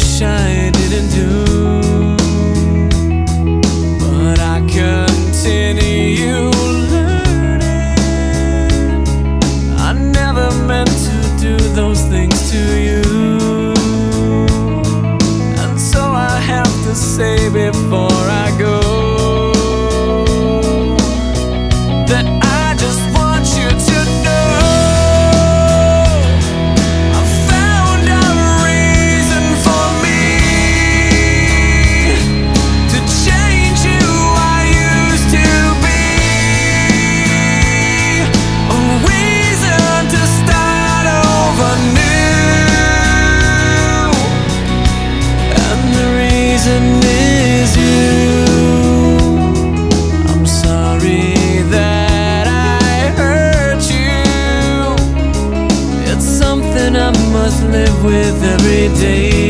wish I didn't do, but I continue learning. I never meant to do those things to you, and so I have to say before I go that. with every day.